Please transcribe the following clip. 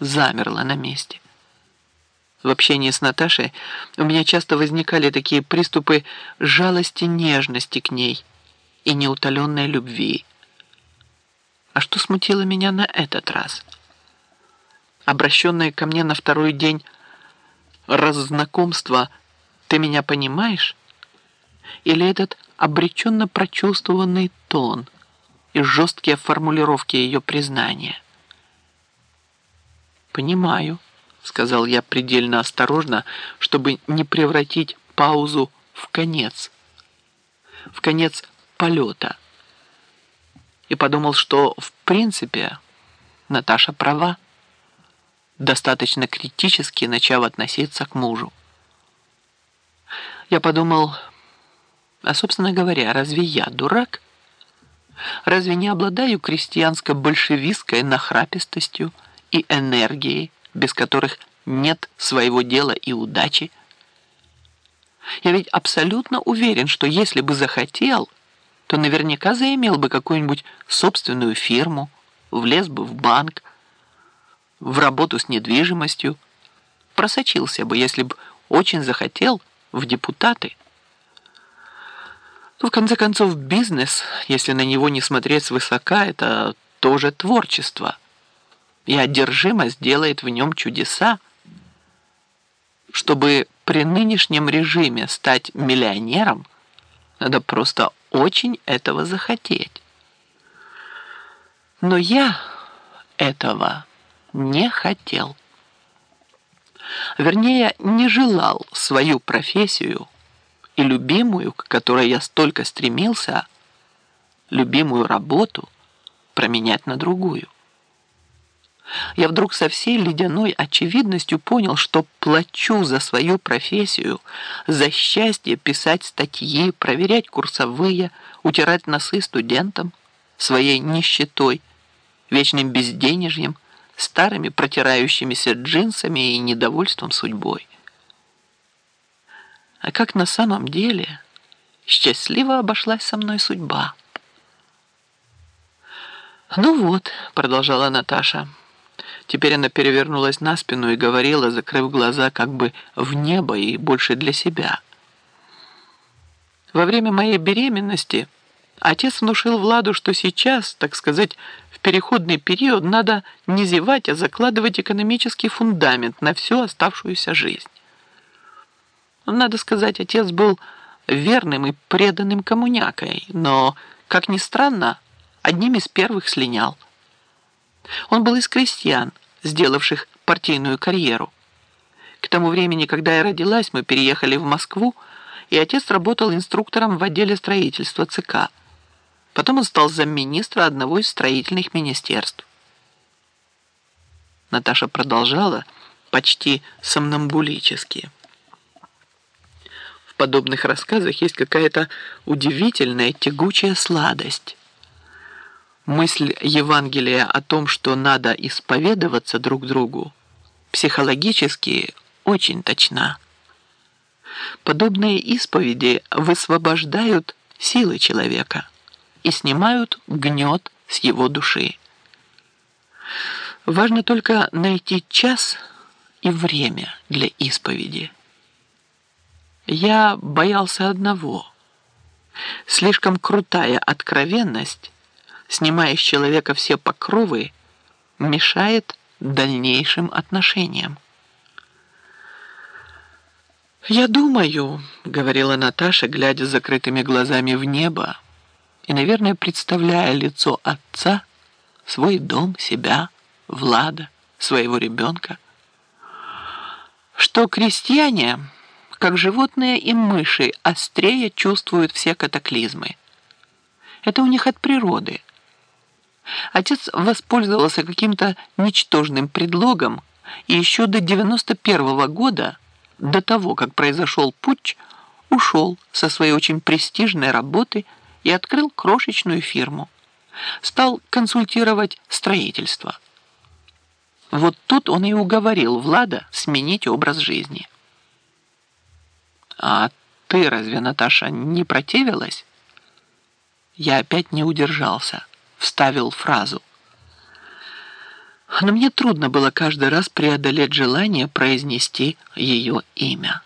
замерла на месте. В общении с Наташей у меня часто возникали такие приступы жалости, нежности к ней и неутоленной любви. А что смутило меня на этот раз? Обращенное ко мне на второй день раззнакомства «ты меня понимаешь?» или этот обреченно прочувствованный тон и жесткие формулировки ее признания. «Понимаю», — сказал я предельно осторожно, чтобы не превратить паузу в конец, в конец полета. И подумал, что в принципе Наташа права, достаточно критически начав относиться к мужу. Я подумал, а, собственно говоря, разве я дурак? Разве не обладаю крестьянско-большевистской нахрапистостью и энергией, без которых нет своего дела и удачи? Я ведь абсолютно уверен, что если бы захотел, то наверняка заимел бы какую-нибудь собственную фирму, влез бы в банк, в работу с недвижимостью, просочился бы, если бы очень захотел, в депутаты. Ну, в конце концов, бизнес, если на него не смотреть свысока, это тоже творчество. И одержимость делает в нем чудеса. Чтобы при нынешнем режиме стать миллионером, надо просто очень этого захотеть. Но я этого не хотел. Вернее, не желал свою профессию и любимую, к которой я столько стремился, любимую работу променять на другую. Я вдруг со всей ледяной очевидностью понял, что плачу за свою профессию, за счастье писать статьи, проверять курсовые, утирать носы студентам своей нищетой, вечным безденежьем, старыми протирающимися джинсами и недовольством судьбой. А как на самом деле счастливо обошлась со мной судьба. «Ну вот», — продолжала Наташа, — теперь она перевернулась на спину и говорила, закрыв глаза как бы в небо и больше для себя. «Во время моей беременности отец внушил Владу, что сейчас, так сказать, в переходный период надо не зевать, а закладывать экономический фундамент на всю оставшуюся жизнь. Надо сказать, отец был верным и преданным коммунякой, но, как ни странно, одним из первых слинял. Он был из крестьян, сделавших партийную карьеру. К тому времени, когда я родилась, мы переехали в Москву, и отец работал инструктором в отделе строительства ЦК – Потом он стал замминистра одного из строительных министерств. Наташа продолжала почти сомнамбулически. В подобных рассказах есть какая-то удивительная тягучая сладость. Мысль Евангелия о том, что надо исповедоваться друг другу, психологически очень точна. Подобные исповеди высвобождают силы человека – и снимают гнет с его души. Важно только найти час и время для исповеди. Я боялся одного. Слишком крутая откровенность, снимая с человека все покровы, мешает дальнейшим отношениям. «Я думаю», — говорила Наташа, глядя закрытыми глазами в небо, и, наверное, представляя лицо отца, свой дом, себя, Влада, своего ребенка, что крестьяне, как животные и мыши, острее чувствуют все катаклизмы. Это у них от природы. Отец воспользовался каким-то ничтожным предлогом и еще до 91 -го года, до того, как произошел путч, ушел со своей очень престижной работы – и открыл крошечную фирму. Стал консультировать строительство. Вот тут он и уговорил Влада сменить образ жизни. «А ты разве, Наташа, не противилась?» Я опять не удержался, вставил фразу. но мне трудно было каждый раз преодолеть желание произнести ее имя.